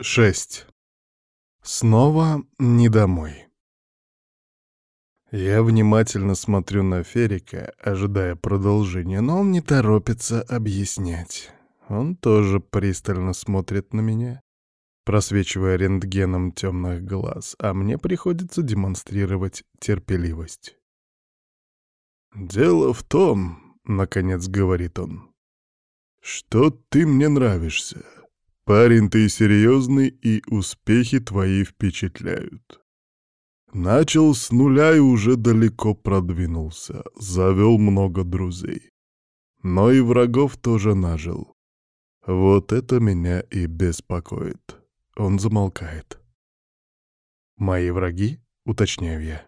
6. Снова не домой. Я внимательно смотрю на Ферика, ожидая продолжения, но он не торопится объяснять. Он тоже пристально смотрит на меня, просвечивая рентгеном темных глаз, а мне приходится демонстрировать терпеливость. «Дело в том, — наконец говорит он, — что ты мне нравишься». Парень ты серьезный, и успехи твои впечатляют. Начал с нуля и уже далеко продвинулся, завел много друзей. Но и врагов тоже нажил. Вот это меня и беспокоит. Он замолкает. «Мои враги?» — уточняю я.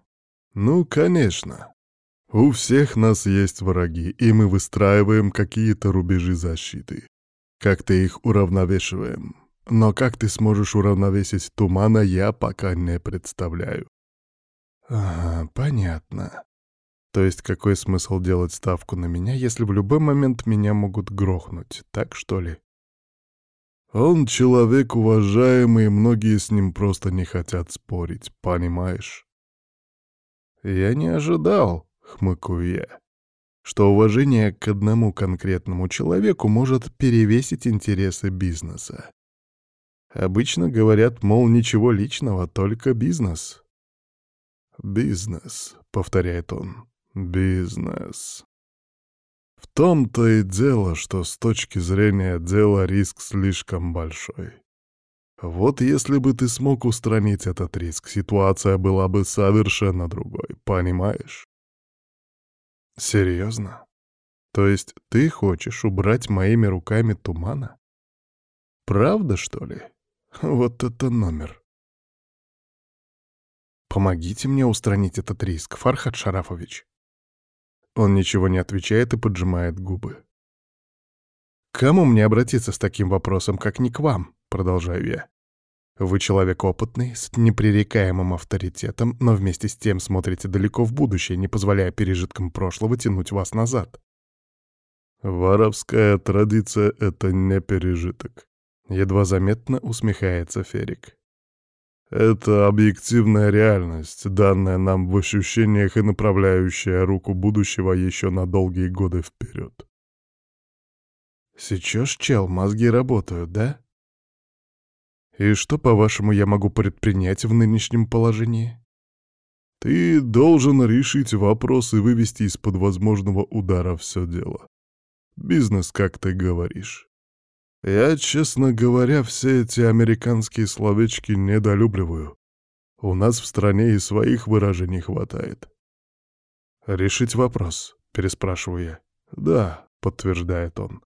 «Ну, конечно. У всех нас есть враги, и мы выстраиваем какие-то рубежи защиты. Как-то их уравновешиваем. Но как ты сможешь уравновесить тумана, я пока не представляю. Ага, понятно. То есть какой смысл делать ставку на меня, если в любой момент меня могут грохнуть, так что ли? Он человек уважаемый, многие с ним просто не хотят спорить, понимаешь? Я не ожидал, хмыкаю я что уважение к одному конкретному человеку может перевесить интересы бизнеса. Обычно говорят, мол, ничего личного, только бизнес. «Бизнес», — повторяет он, — «бизнес». В том-то и дело, что с точки зрения дела риск слишком большой. Вот если бы ты смог устранить этот риск, ситуация была бы совершенно другой, понимаешь? Серьезно? То есть ты хочешь убрать моими руками тумана? Правда, что ли? Вот это номер. Помогите мне устранить этот риск, Фархад Шарафович. Он ничего не отвечает и поджимает губы. «К кому мне обратиться с таким вопросом, как не к вам?» — продолжаю я. Вы человек опытный, с непререкаемым авторитетом, но вместе с тем смотрите далеко в будущее, не позволяя пережиткам прошлого тянуть вас назад. Воровская традиция — это не пережиток. Едва заметно усмехается Ферик. Это объективная реальность, данная нам в ощущениях и направляющая руку будущего еще на долгие годы вперед. Сейчас, чел, мозги работают, да? И что, по-вашему, я могу предпринять в нынешнем положении? Ты должен решить вопрос и вывести из-под возможного удара все дело. Бизнес, как ты говоришь. Я, честно говоря, все эти американские словечки недолюбливаю. У нас в стране и своих выражений хватает. «Решить вопрос?» — переспрашиваю я. «Да», — подтверждает он.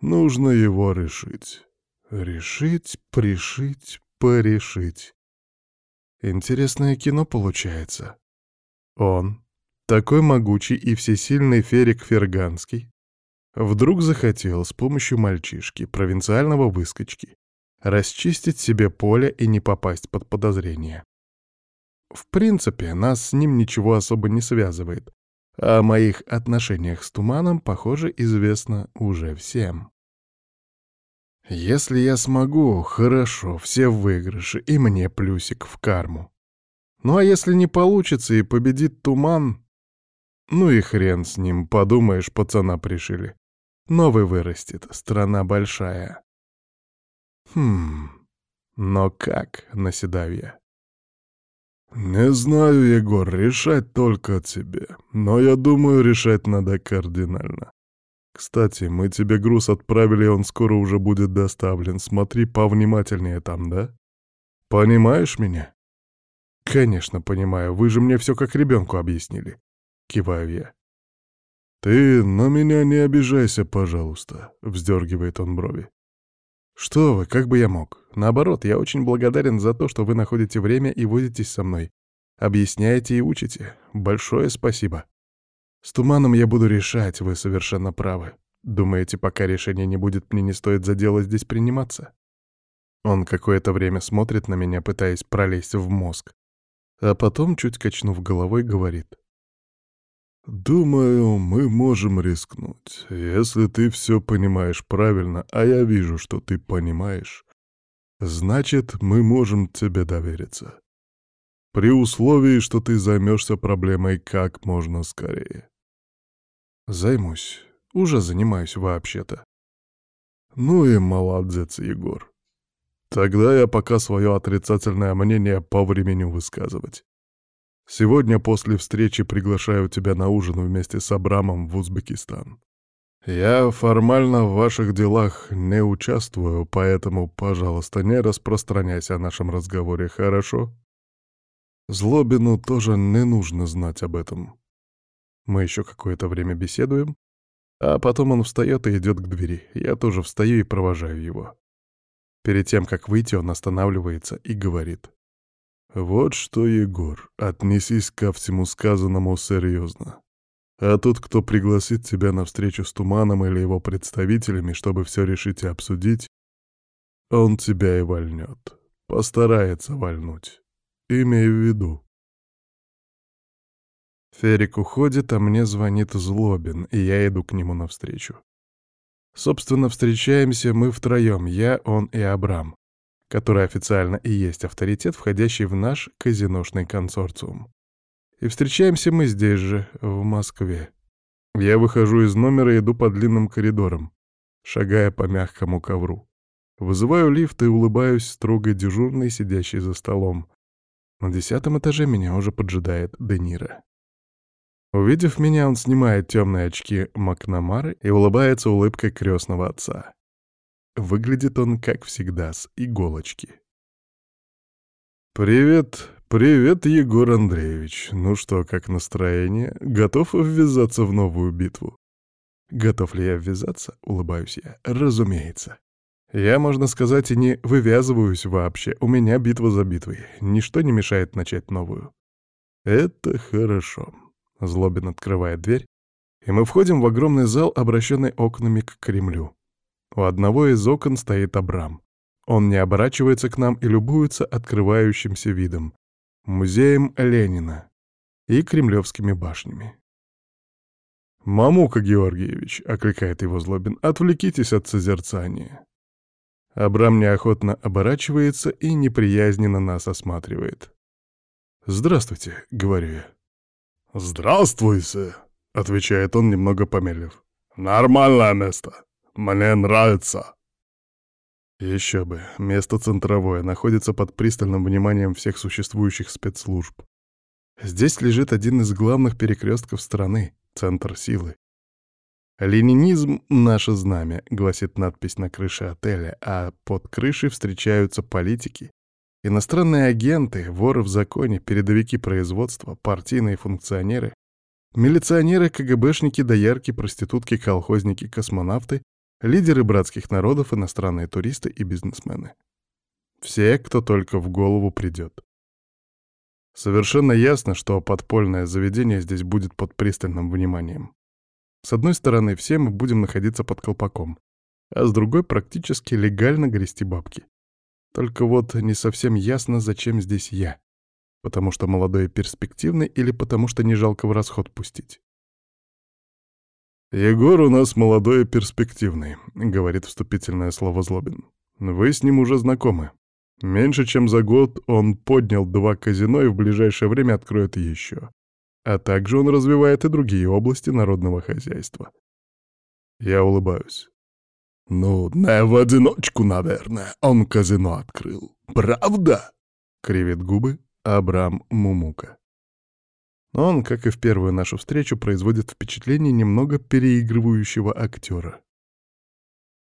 «Нужно его решить». Решить, пришить, порешить. Интересное кино получается. Он, такой могучий и всесильный Ферик Ферганский, вдруг захотел с помощью мальчишки, провинциального выскочки, расчистить себе поле и не попасть под подозрение. В принципе, нас с ним ничего особо не связывает, а о моих отношениях с Туманом, похоже, известно уже всем. Если я смогу, хорошо, все в выигрыше, и мне плюсик в карму. Ну а если не получится и победит туман, ну и хрен с ним, подумаешь, пацана пришили. Новый вырастет, страна большая. Хм, но как, наседаю я. «Не знаю, Егор, решать только тебе. Но я думаю, решать надо кардинально. Кстати, мы тебе груз отправили, он скоро уже будет доставлен. Смотри повнимательнее там, да? Понимаешь меня? Конечно, понимаю. Вы же мне все как ребенку объяснили. Киваю я. Ты на меня не обижайся, пожалуйста, вздергивает он брови. Что вы, как бы я мог? Наоборот, я очень благодарен за то, что вы находите время и возитесь со мной. Объясняете и учите. Большое спасибо. С туманом я буду решать, вы совершенно правы. Думаете, пока решение не будет, мне не стоит за дело здесь приниматься? Он какое-то время смотрит на меня, пытаясь пролезть в мозг. А потом, чуть качнув головой, говорит. «Думаю, мы можем рискнуть. Если ты все понимаешь правильно, а я вижу, что ты понимаешь, значит, мы можем тебе довериться. При условии, что ты займешься проблемой как можно скорее. Займусь. Уже занимаюсь вообще-то. Ну и молодец, Егор. Тогда я пока свое отрицательное мнение по времени высказывать. Сегодня после встречи приглашаю тебя на ужин вместе с Абрамом в Узбекистан. Я формально в ваших делах не участвую, поэтому, пожалуйста, не распространяйся о нашем разговоре, хорошо? Злобину тоже не нужно знать об этом. Мы еще какое-то время беседуем, а потом он встает и идет к двери. Я тоже встаю и провожаю его. Перед тем, как выйти, он останавливается и говорит. «Вот что, Егор, отнесись ко всему сказанному серьезно. А тот, кто пригласит тебя на встречу с Туманом или его представителями, чтобы все решить и обсудить, он тебя и вольнет. Постарается вольнуть. Имей в виду. Ферик уходит, а мне звонит Злобин, и я иду к нему навстречу. Собственно, встречаемся мы втроем, я, он и Абрам, который официально и есть авторитет, входящий в наш казиношный консорциум. И встречаемся мы здесь же, в Москве. Я выхожу из номера и иду по длинным коридорам, шагая по мягкому ковру. Вызываю лифт и улыбаюсь строго дежурной, сидящей за столом. На десятом этаже меня уже поджидает Денира. Увидев меня, он снимает темные очки Макнамары и улыбается улыбкой крестного отца. Выглядит он, как всегда, с иголочки. «Привет, привет, Егор Андреевич. Ну что, как настроение? Готов ввязаться в новую битву?» «Готов ли я ввязаться?» — улыбаюсь я. «Разумеется. Я, можно сказать, и не вывязываюсь вообще. У меня битва за битвой. Ничто не мешает начать новую». «Это хорошо». Злобин открывает дверь, и мы входим в огромный зал, обращенный окнами к Кремлю. У одного из окон стоит Абрам. Он не оборачивается к нам и любуется открывающимся видом, музеем Ленина и кремлевскими башнями. «Мамука Георгиевич», — окликает его Злобин, — «отвлекитесь от созерцания». Абрам неохотно оборачивается и неприязненно нас осматривает. «Здравствуйте», — говорю я. «Здравствуйте», — отвечает он, немного помедлив. «Нормальное место. Мне нравится». Еще бы, место центровое, находится под пристальным вниманием всех существующих спецслужб. Здесь лежит один из главных перекрестков страны, центр силы. «Ленинизм — наше знамя», — гласит надпись на крыше отеля, а под крышей встречаются политики, иностранные агенты, воры в законе, передовики производства, партийные функционеры, милиционеры, КГБшники, доярки, проститутки, колхозники, космонавты, лидеры братских народов, иностранные туристы и бизнесмены. Все, кто только в голову придет. Совершенно ясно, что подпольное заведение здесь будет под пристальным вниманием. С одной стороны, все мы будем находиться под колпаком, а с другой практически легально грести бабки. Только вот не совсем ясно, зачем здесь я. Потому что молодой и перспективный или потому что не жалко в расход пустить. «Егор у нас молодой и перспективный», — говорит вступительное слово Злобин. «Вы с ним уже знакомы. Меньше чем за год он поднял два казино и в ближайшее время откроет еще. А также он развивает и другие области народного хозяйства». Я улыбаюсь. «Ну, не в одиночку, наверное, он казино открыл. Правда?» — кривит губы Абрам Мумука. Он, как и в первую нашу встречу, производит впечатление немного переигрывающего актера.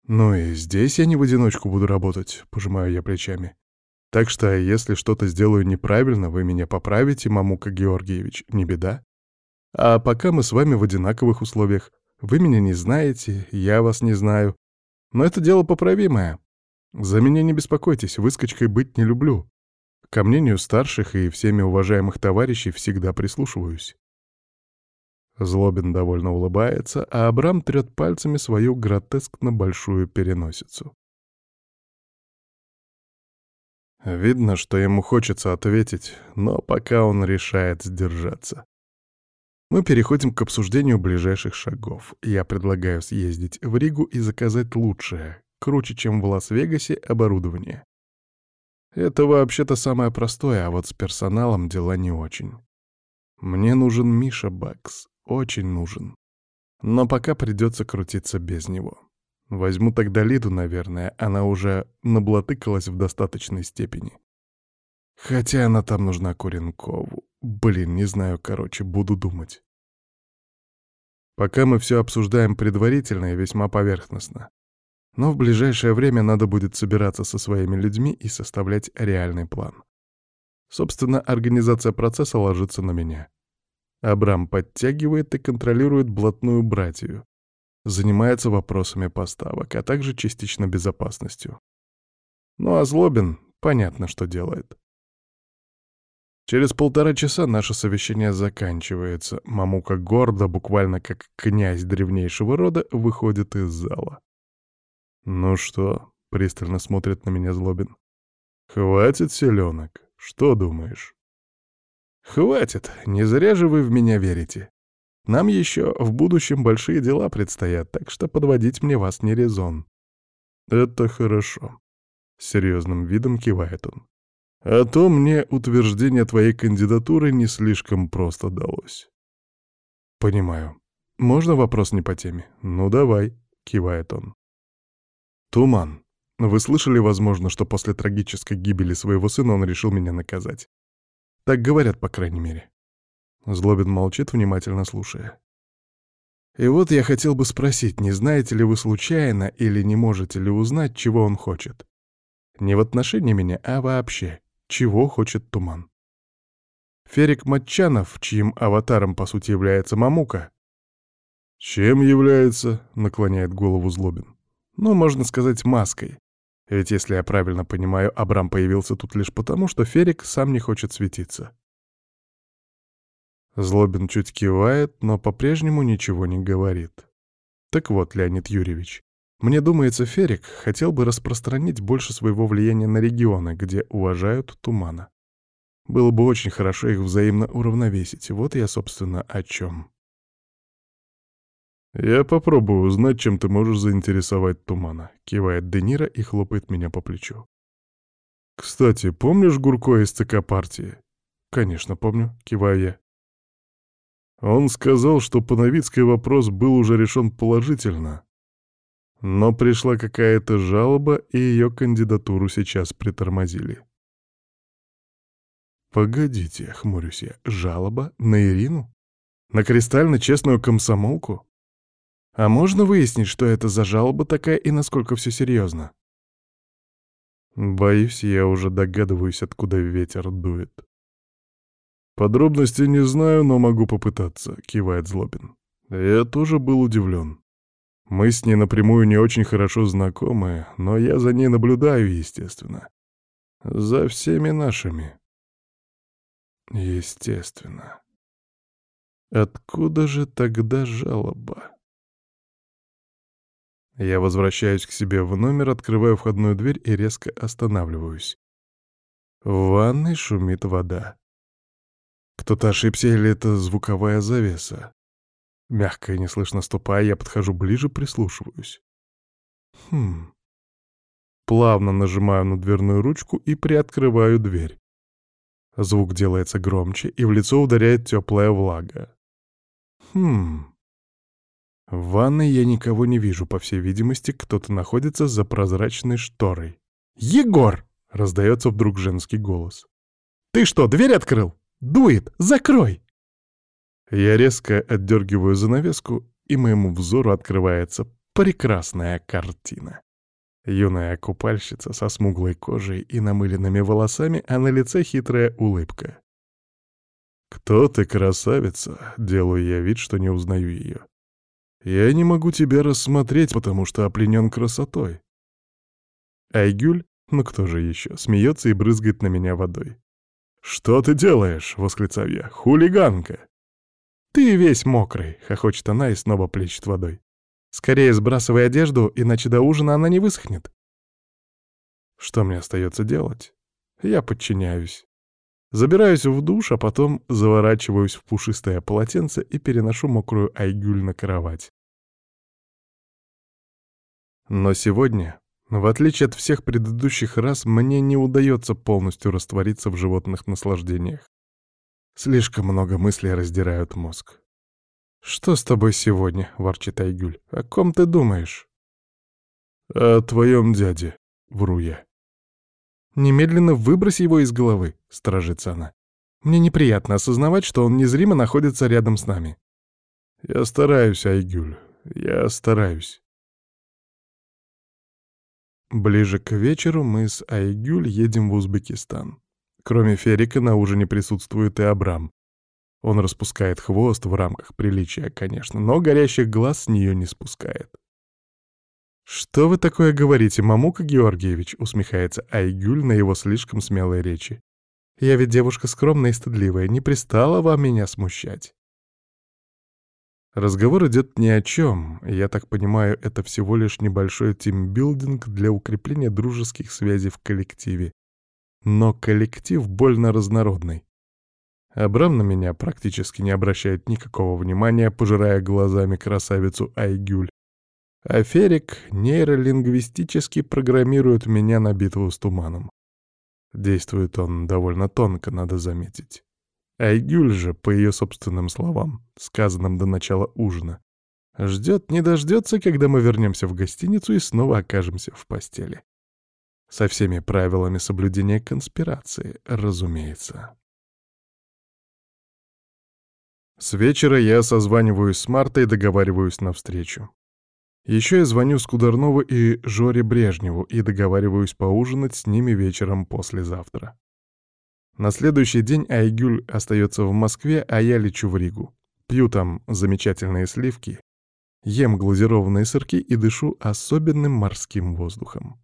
«Ну и здесь я не в одиночку буду работать», — пожимаю я плечами. «Так что, если что-то сделаю неправильно, вы меня поправите, Мамука Георгиевич, не беда. А пока мы с вами в одинаковых условиях. Вы меня не знаете, я вас не знаю. Но это дело поправимое. За меня не беспокойтесь, выскочкой быть не люблю. Ко мнению старших и всеми уважаемых товарищей всегда прислушиваюсь. Злобин довольно улыбается, а Абрам трет пальцами свою гротескно большую переносицу. Видно, что ему хочется ответить, но пока он решает сдержаться. Мы переходим к обсуждению ближайших шагов. Я предлагаю съездить в Ригу и заказать лучшее, круче, чем в Лас-Вегасе, оборудование Это вообще-то самое простое, а вот с персоналом дела не очень. Мне нужен Миша Бакс, очень нужен. Но пока придется крутиться без него. Возьму тогда Лиду, наверное, она уже наблатыкалась в достаточной степени. Хотя она там нужна Куренкову. Блин, не знаю, короче, буду думать. Пока мы все обсуждаем предварительно и весьма поверхностно. Но в ближайшее время надо будет собираться со своими людьми и составлять реальный план. Собственно, организация процесса ложится на меня. Абрам подтягивает и контролирует блатную братью. Занимается вопросами поставок, а также частично безопасностью. Ну а Злобин, понятно, что делает. Через полтора часа наше совещание заканчивается. Мамука гордо, буквально как князь древнейшего рода, выходит из зала. «Ну что?» — пристально смотрит на меня Злобин. «Хватит селенок. Что думаешь?» «Хватит. Не зря же вы в меня верите. Нам еще в будущем большие дела предстоят, так что подводить мне вас не резон». «Это хорошо», — серьезным видом кивает он. А то мне утверждение твоей кандидатуры не слишком просто далось. Понимаю. Можно вопрос не по теме? Ну давай, кивает он. Туман. Вы слышали, возможно, что после трагической гибели своего сына он решил меня наказать? Так говорят, по крайней мере. Злобин молчит, внимательно слушая. И вот я хотел бы спросить, не знаете ли вы случайно или не можете ли узнать, чего он хочет? Не в отношении меня, а вообще чего хочет туман. Ферик Матчанов, чьим аватаром по сути является Мамука. «Чем является?» — наклоняет голову Злобин. «Ну, можно сказать, маской. Ведь, если я правильно понимаю, Абрам появился тут лишь потому, что Ферик сам не хочет светиться». Злобин чуть кивает, но по-прежнему ничего не говорит. Так вот, Леонид Юрьевич, мне думается, Ферик хотел бы распространить больше своего влияния на регионы, где уважают тумана. Было бы очень хорошо их взаимно уравновесить. Вот я, собственно, о чем. «Я попробую узнать, чем ты можешь заинтересовать тумана», — кивает Денира и хлопает меня по плечу. «Кстати, помнишь Гурко из ЦК партии?» «Конечно, помню», — киваю я. Он сказал, что Пановицкий вопрос был уже решен положительно, но пришла какая-то жалоба, и ее кандидатуру сейчас притормозили. «Погодите», — хмурюсь я, — «жалоба на Ирину? На кристально-честную комсомолку? А можно выяснить, что это за жалоба такая и насколько все серьезно?» Боюсь, я уже догадываюсь, откуда ветер дует. «Подробностей не знаю, но могу попытаться», — кивает Злобин. Я тоже был удивлен. Мы с ней напрямую не очень хорошо знакомы, но я за ней наблюдаю, естественно. За всеми нашими. Естественно. Откуда же тогда жалоба? Я возвращаюсь к себе в номер, открываю входную дверь и резко останавливаюсь. В ванной шумит вода. Кто-то ошибся или это звуковая завеса? Мягко и неслышно ступая, я подхожу ближе, прислушиваюсь. Хм. Плавно нажимаю на дверную ручку и приоткрываю дверь. Звук делается громче, и в лицо ударяет теплая влага. Хм. В ванной я никого не вижу, по всей видимости, кто-то находится за прозрачной шторой. «Егор!» — раздается вдруг женский голос. «Ты что, дверь открыл? Дует! Закрой!» Я резко отдергиваю занавеску, и моему взору открывается прекрасная картина. Юная купальщица со смуглой кожей и намыленными волосами, а на лице хитрая улыбка. «Кто ты, красавица?» — делаю я вид, что не узнаю ее. «Я не могу тебя рассмотреть, потому что опленен красотой». Айгюль, ну кто же еще, смеется и брызгает на меня водой. «Что ты делаешь?» — восклицаю я. «Хулиганка!» «Ты весь мокрый», — хохочет она и снова плещет водой. «Скорее сбрасывай одежду, иначе до ужина она не высохнет». Что мне остается делать? Я подчиняюсь. Забираюсь в душ, а потом заворачиваюсь в пушистое полотенце и переношу мокрую айгюль на кровать. Но сегодня В отличие от всех предыдущих раз, мне не удается полностью раствориться в животных наслаждениях. Слишком много мыслей раздирают мозг. «Что с тобой сегодня?» — ворчит Айгюль. «О ком ты думаешь?» «О твоем дяде», — вру я. «Немедленно выбрось его из головы», — стражится она. «Мне неприятно осознавать, что он незримо находится рядом с нами». «Я стараюсь, Айгюль, я стараюсь». Ближе к вечеру мы с Айгюль едем в Узбекистан. Кроме Ферика на ужине присутствует и Абрам. Он распускает хвост в рамках приличия, конечно, но горящих глаз с нее не спускает. «Что вы такое говорите, Мамука Георгиевич?» — усмехается Айгюль на его слишком смелой речи. «Я ведь девушка скромная и стыдливая, не пристала вам меня смущать». Разговор идет ни о чем, я так понимаю, это всего лишь небольшой тимбилдинг для укрепления дружеских связей в коллективе. Но коллектив больно разнородный. Абрам на меня практически не обращает никакого внимания, пожирая глазами красавицу Айгюль. А Ферик нейролингвистически программирует меня на битву с туманом. Действует он довольно тонко, надо заметить. Айгюль же, по ее собственным словам, сказанным до начала ужина, ждет не дождется, когда мы вернемся в гостиницу и снова окажемся в постели. Со всеми правилами соблюдения конспирации, разумеется. С вечера я созваниваюсь с Мартой и договариваюсь на встречу. Еще я звоню Скударнову и Жоре Брежневу и договариваюсь поужинать с ними вечером послезавтра. На следующий день Айгюль остается в Москве, а я лечу в Ригу. Пью там замечательные сливки, ем глазированные сырки и дышу особенным морским воздухом.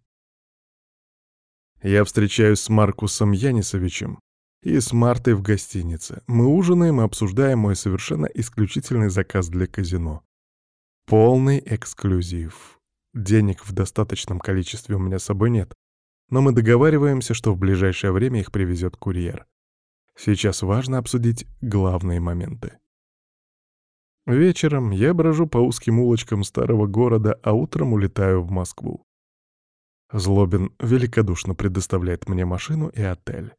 Я встречаюсь с Маркусом Янисовичем и с Мартой в гостинице. Мы ужинаем и обсуждаем мой совершенно исключительный заказ для казино. Полный эксклюзив. Денег в достаточном количестве у меня с собой нет, но мы договариваемся, что в ближайшее время их привезет курьер. Сейчас важно обсудить главные моменты. Вечером я брожу по узким улочкам старого города, а утром улетаю в Москву. Злобин великодушно предоставляет мне машину и отель.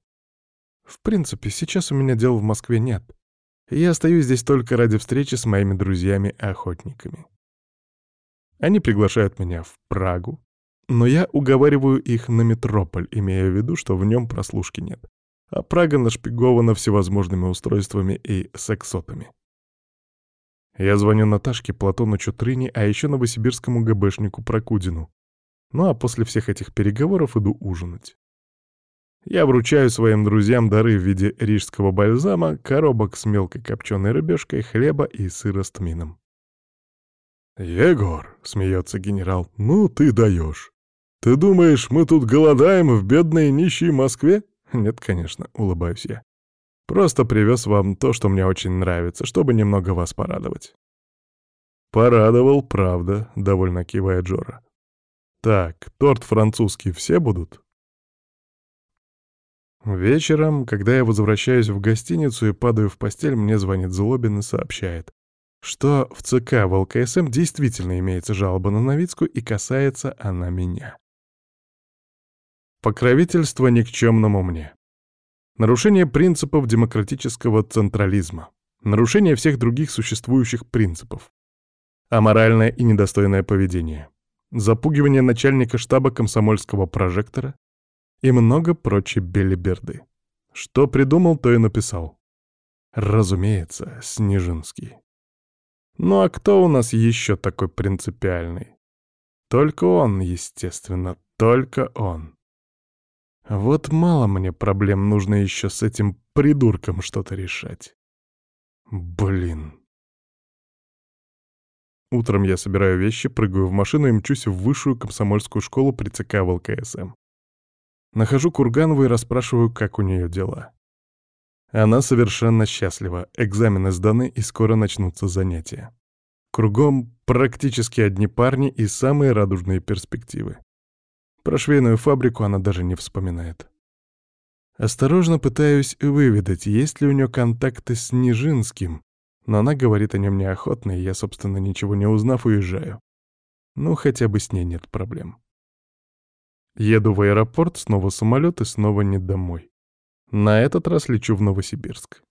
В принципе, сейчас у меня дел в Москве нет. Я остаюсь здесь только ради встречи с моими друзьями-охотниками. Они приглашают меня в Прагу, но я уговариваю их на метрополь, имея в виду, что в нем прослушки нет. А Прага нашпигована всевозможными устройствами и сексотами. Я звоню Наташке, Платону Чутрыне, а еще новосибирскому ГБшнику Прокудину. Ну а после всех этих переговоров иду ужинать. Я вручаю своим друзьям дары в виде рижского бальзама, коробок с мелкой копченой рыбешкой, хлеба и сыра с тмином. «Егор», — смеется генерал, — «ну ты даешь. Ты думаешь, мы тут голодаем в бедной нищей Москве?» «Нет, конечно», — улыбаюсь я. «Просто привез вам то, что мне очень нравится, чтобы немного вас порадовать». «Порадовал, правда», — довольно кивает Джора. «Так, торт французский все будут?» Вечером, когда я возвращаюсь в гостиницу и падаю в постель, мне звонит Злобин и сообщает, что в ЦК в ЛКСМ действительно имеется жалоба на Новицкую и касается она меня. Покровительство никчемному мне. Нарушение принципов демократического централизма. Нарушение всех других существующих принципов. Аморальное и недостойное поведение. Запугивание начальника штаба комсомольского прожектора и много прочей белиберды. Что придумал, то и написал. Разумеется, Снежинский. Ну а кто у нас еще такой принципиальный? Только он, естественно, только он. Вот мало мне проблем, нужно еще с этим придурком что-то решать. Блин. Утром я собираю вещи, прыгаю в машину и мчусь в высшую комсомольскую школу при ЦК ВЛКСМ. Нахожу Курганову и расспрашиваю, как у нее дела. Она совершенно счастлива, экзамены сданы и скоро начнутся занятия. Кругом практически одни парни и самые радужные перспективы. Про швейную фабрику она даже не вспоминает. Осторожно пытаюсь выведать, есть ли у нее контакты с Нижинским, но она говорит о нем неохотно, и я, собственно, ничего не узнав, уезжаю. Ну, хотя бы с ней нет проблем. Еду в аэропорт, снова самолет и снова не домой. На этот раз лечу в Новосибирск.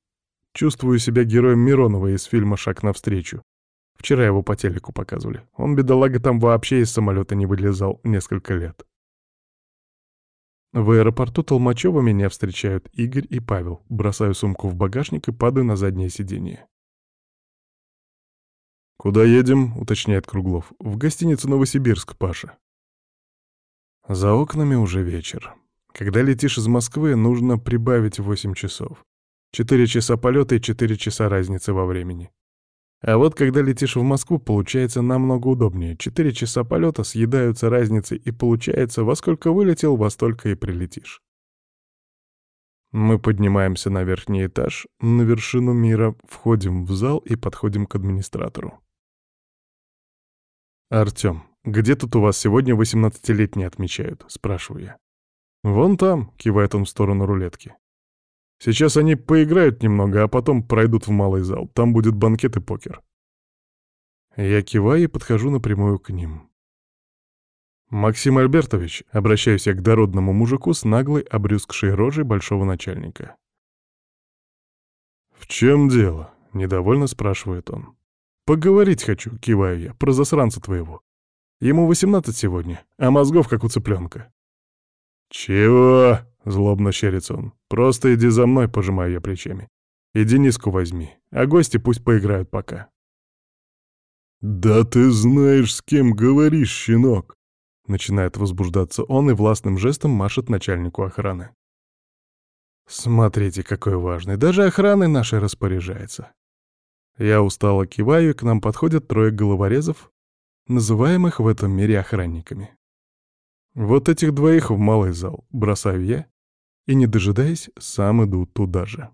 Чувствую себя героем Миронова из фильма «Шаг навстречу». Вчера его по телеку показывали. Он, бедолага, там вообще из самолета не вылезал несколько лет. В аэропорту Толмачева меня встречают Игорь и Павел. Бросаю сумку в багажник и падаю на заднее сиденье. «Куда едем?» — уточняет Круглов. «В гостиницу «Новосибирск», Паша». За окнами уже вечер. Когда летишь из Москвы, нужно прибавить 8 часов. 4 часа полета и 4 часа разницы во времени. А вот когда летишь в Москву, получается намного удобнее. 4 часа полета съедаются разницей, и получается, во сколько вылетел, во столько и прилетишь. Мы поднимаемся на верхний этаж, на вершину мира, входим в зал и подходим к администратору. «Артём, где тут у вас сегодня 18-летние отмечают?» — спрашиваю я. «Вон там», — кивает он в сторону рулетки. «Сейчас они поиграют немного, а потом пройдут в малый зал. Там будет банкет и покер». Я киваю и подхожу напрямую к ним. «Максим Альбертович», — обращаюсь я к дородному мужику с наглой, обрюзгшей рожей большого начальника. «В чем дело?» — недовольно спрашивает он. «Поговорить хочу», — киваю я, — «про засранца твоего. Ему восемнадцать сегодня, а мозгов как у цыпленка». «Чего?» — злобно щерится он. «Просто иди за мной», — пожимаю я плечами. «Иди низку возьми, а гости пусть поиграют пока». «Да ты знаешь, с кем говоришь, щенок!» Начинает возбуждаться он и властным жестом машет начальнику охраны. Смотрите, какой важный. Даже охраной нашей распоряжается. Я устало киваю, и к нам подходят трое головорезов, называемых в этом мире охранниками. Вот этих двоих в малый зал бросаю я, и, не дожидаясь, сам иду туда же.